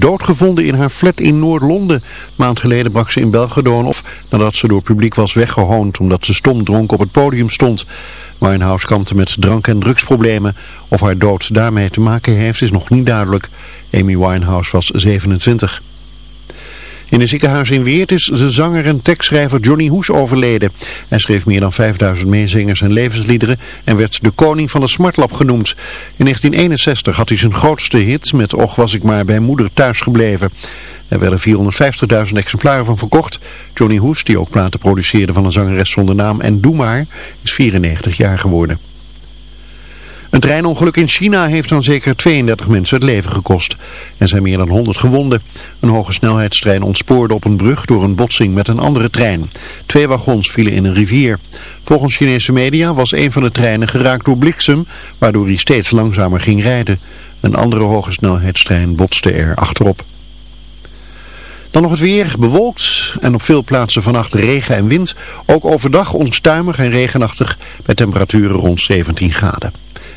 doodgevonden in haar flat in Noord-Londen. Maand geleden brak ze in Belgedoon of nadat ze door publiek was weggehoond omdat ze stom dronk op het podium stond. Winehouse kampte met drank- en drugsproblemen. Of haar dood daarmee te maken heeft is nog niet duidelijk. Amy Winehouse was 27. In een ziekenhuis in Weert is de zanger en tekstschrijver Johnny Hoes overleden. Hij schreef meer dan 5000 meezingers en levensliederen en werd de koning van de smartlap genoemd. In 1961 had hij zijn grootste hit met Och was ik maar bij moeder thuis gebleven. Er werden 450.000 exemplaren van verkocht. Johnny Hoes, die ook platen produceerde van een zangeres zonder naam en Doe maar, is 94 jaar geworden. Een treinongeluk in China heeft dan zeker 32 mensen het leven gekost. Er zijn meer dan 100 gewonden. Een hoge snelheidstrein ontspoorde op een brug door een botsing met een andere trein. Twee wagons vielen in een rivier. Volgens Chinese media was een van de treinen geraakt door bliksem, waardoor hij steeds langzamer ging rijden. Een andere hoge snelheidstrein botste er achterop. Dan nog het weer, bewolkt en op veel plaatsen vannacht regen en wind. Ook overdag onstuimig en regenachtig bij temperaturen rond 17 graden.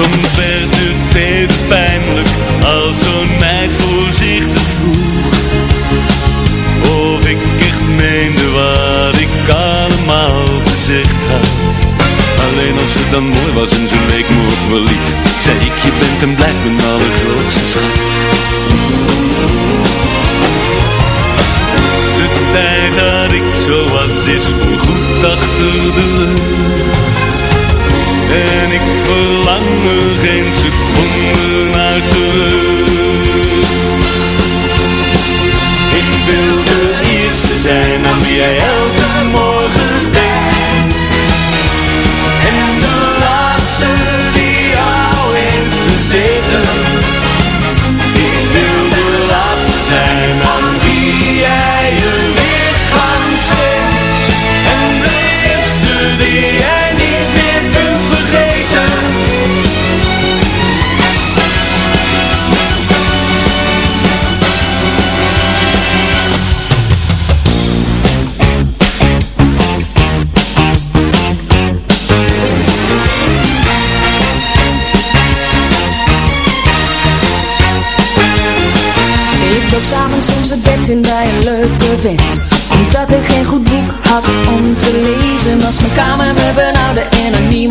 Soms werd het even pijnlijk als zo'n meid voorzichtig vroeg. Of ik echt meende wat ik allemaal gezegd had. Alleen als het dan mooi was en ze leek me ook wel lief Zei ik je bent en blijft mijn allergrootste schat. De tijd dat ik zo was is voorgoed achter de rug. En ik verlang er geen seconde naar te. Ik wil de eerste zijn aan wie jij elke morgen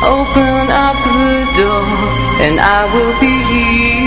Open up the door and I will be here.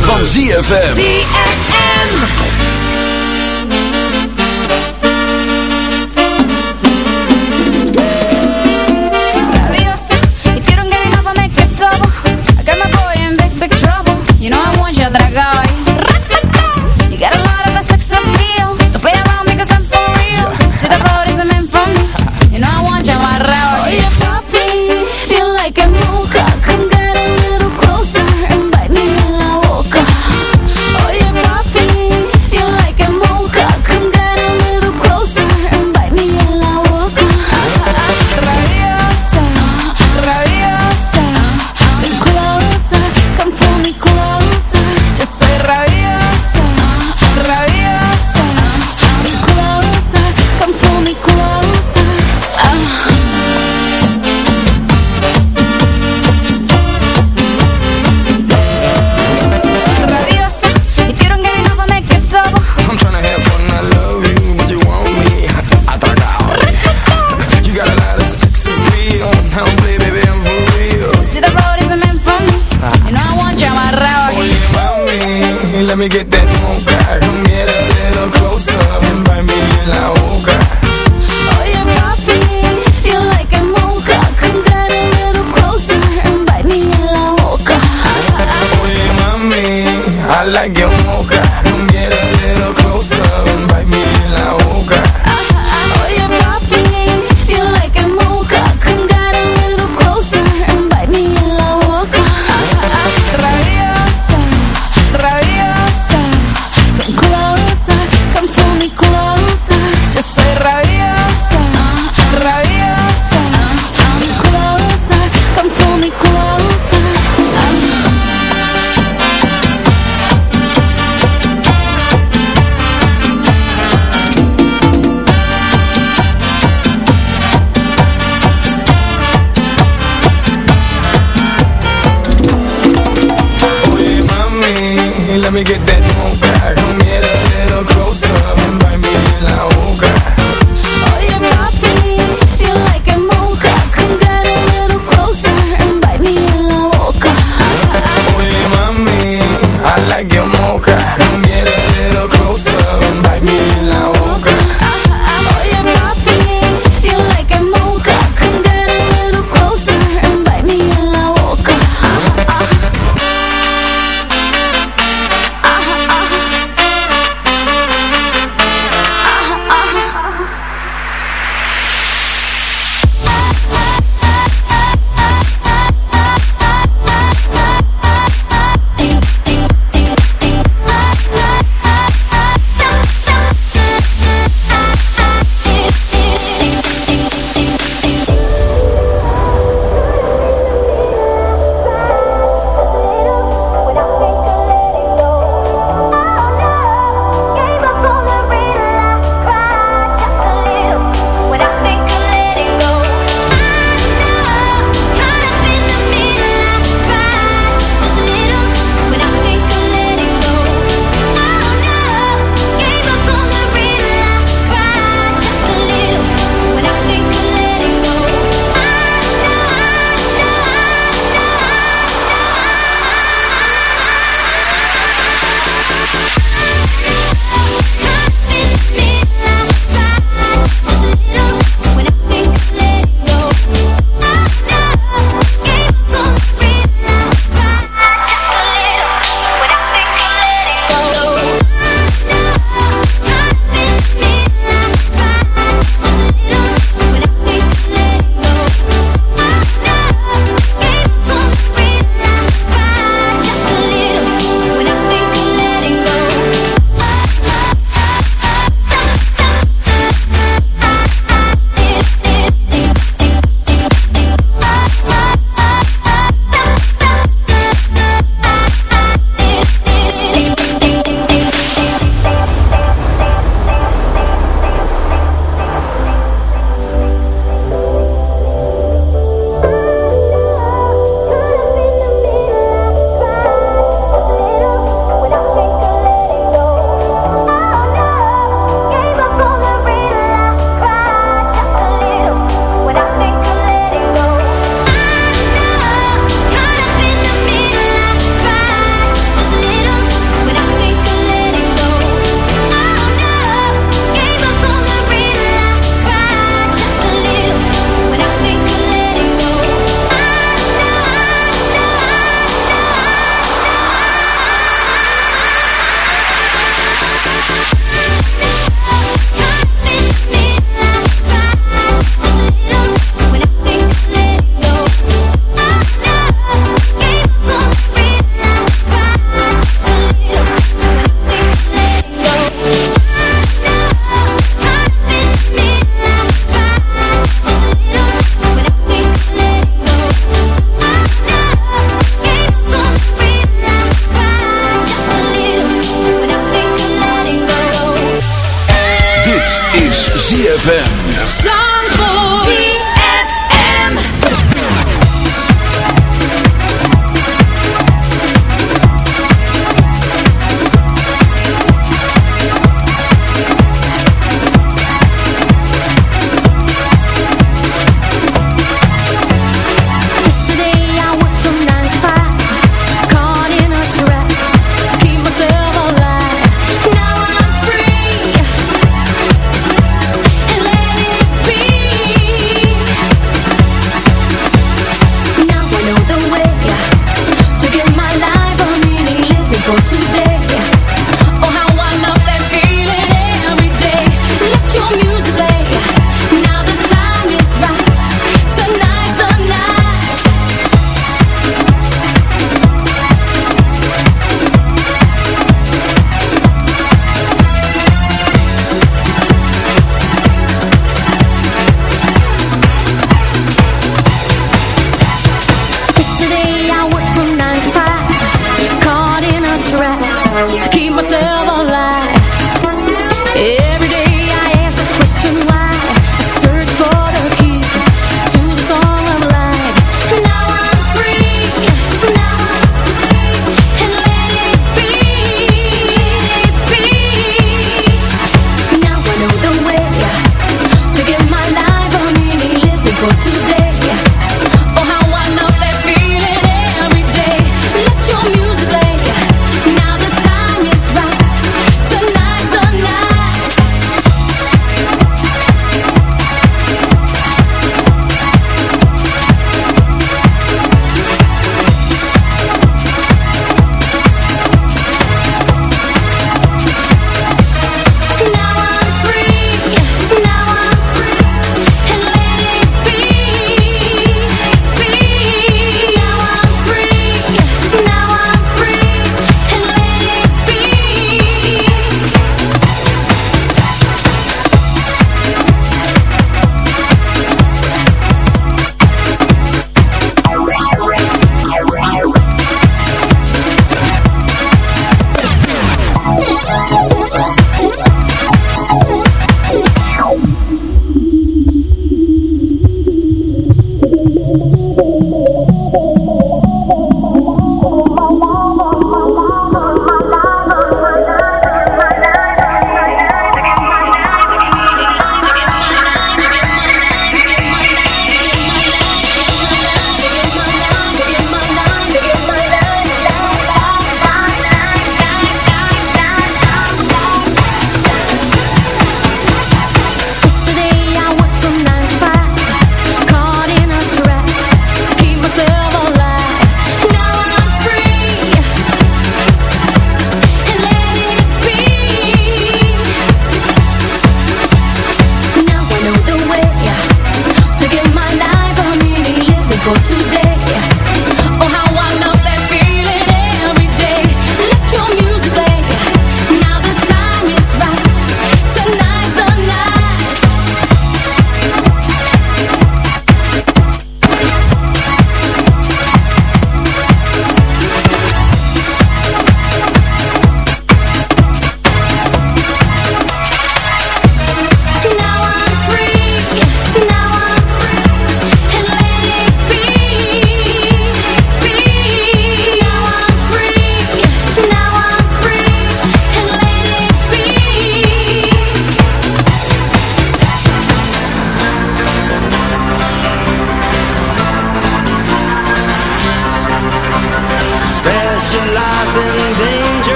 van ZFM. Kom get a little closer and invite me in la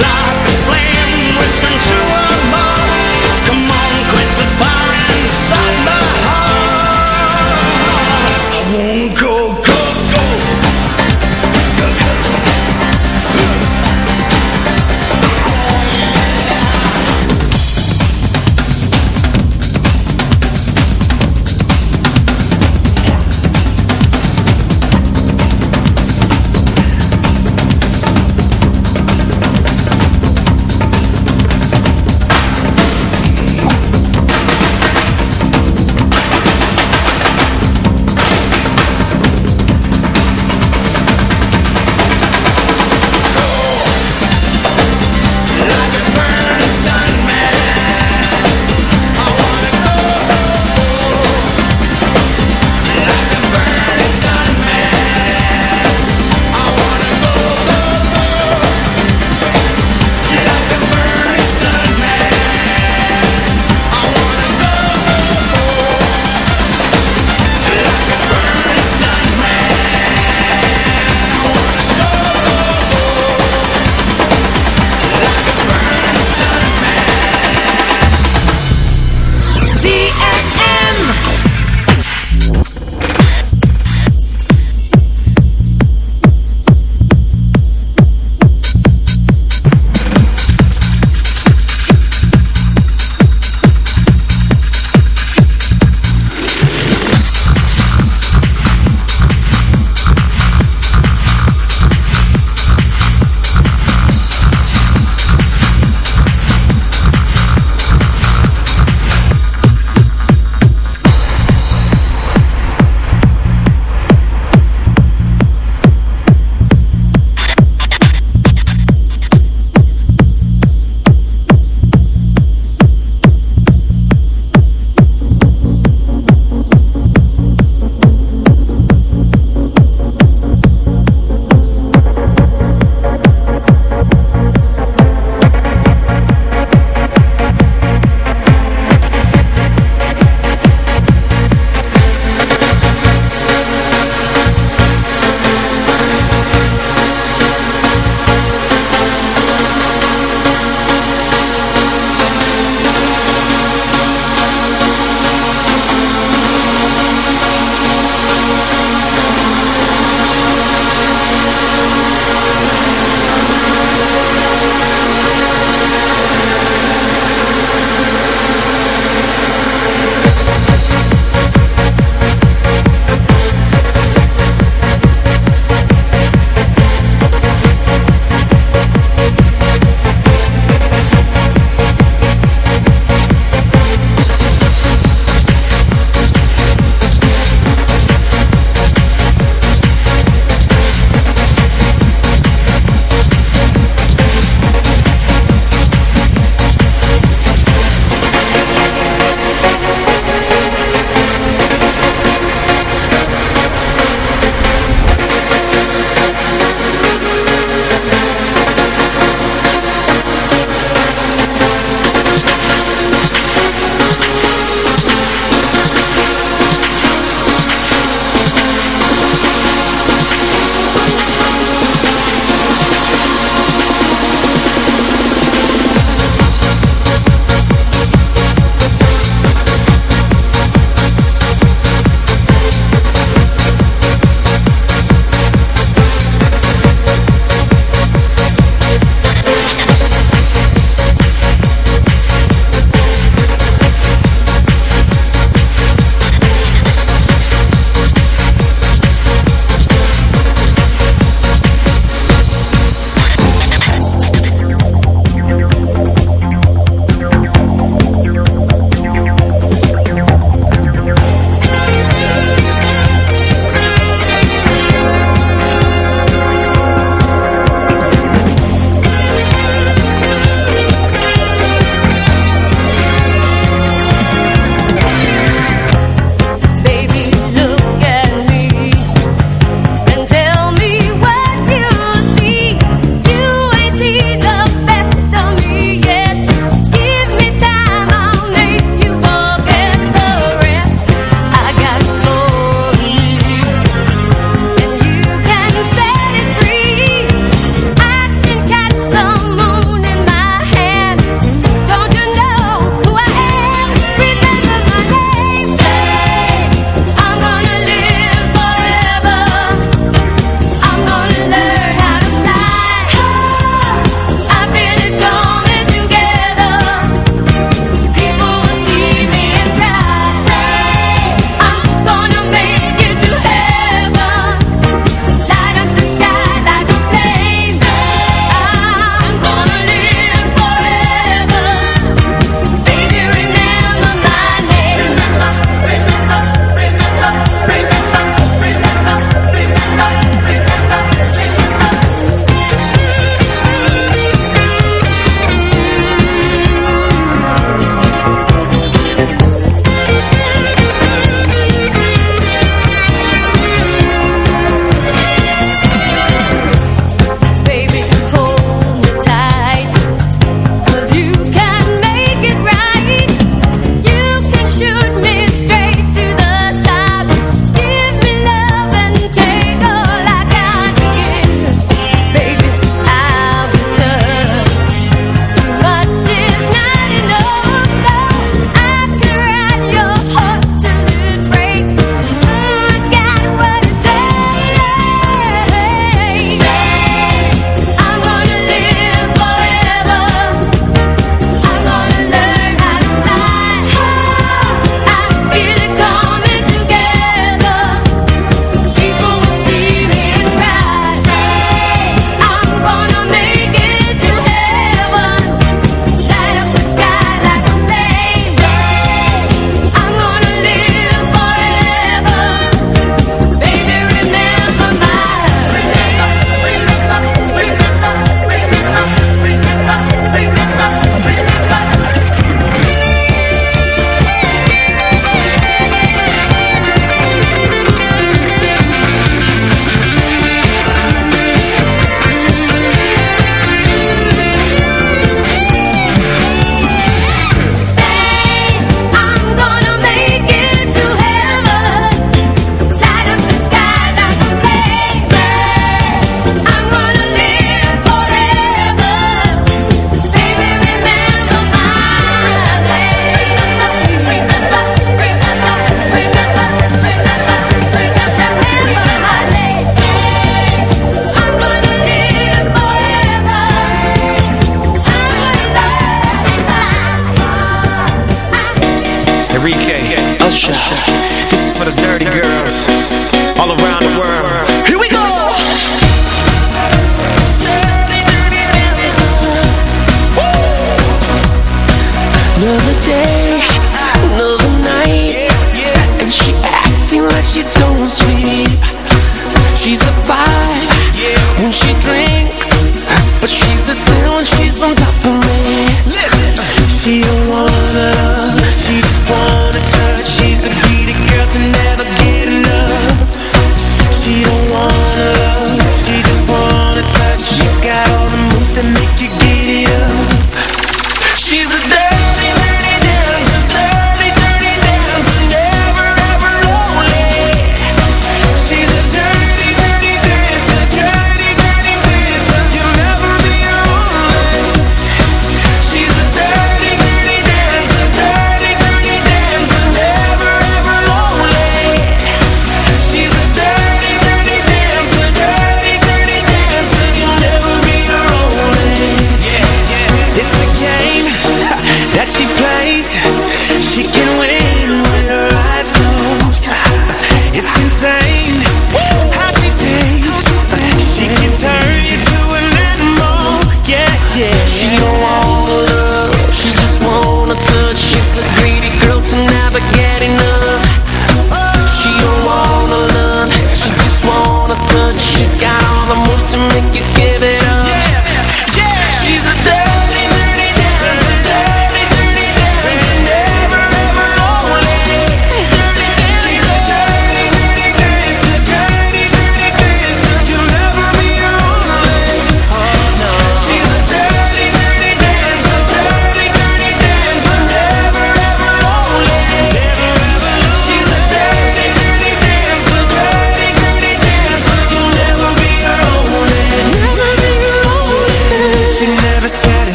fly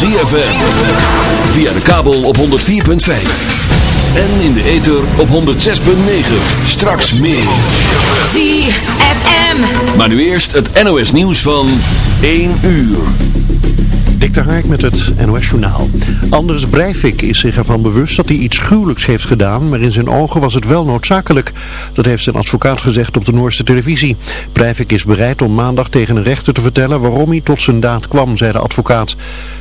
ZFM. Via de kabel op 104.5. En in de ether op 106.9. Straks meer. ZFM. Maar nu eerst het NOS nieuws van 1 uur. Dik de Hark met het NOS Journaal. Anders Breivik is zich ervan bewust dat hij iets gruwelijks heeft gedaan, maar in zijn ogen was het wel noodzakelijk. Dat heeft zijn advocaat gezegd op de Noorse televisie. Breivik is bereid om maandag tegen een rechter te vertellen waarom hij tot zijn daad kwam, zei de advocaat.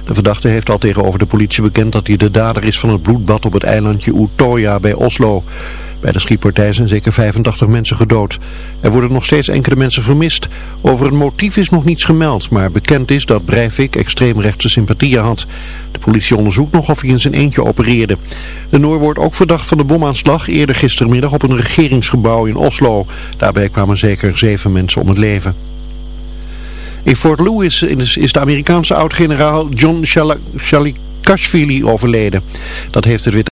De verdachte heeft al tegenover de politie bekend dat hij de dader is van het bloedbad op het eilandje Utoya bij Oslo. Bij de schietpartij zijn zeker 85 mensen gedood. Er worden nog steeds enkele mensen vermist. Over een motief is nog niets gemeld, maar bekend is dat Breivik extreemrechtse sympathieën had. De politie onderzoekt nog of hij in zijn eentje opereerde. De Noor wordt ook verdacht van de bomaanslag eerder gistermiddag op een regeringsgebouw in Oslo. Daarbij kwamen zeker zeven mensen om het leven. In Fort Lewis is de Amerikaanse oud-generaal John Shalikashvili overleden. Dat heeft het Witte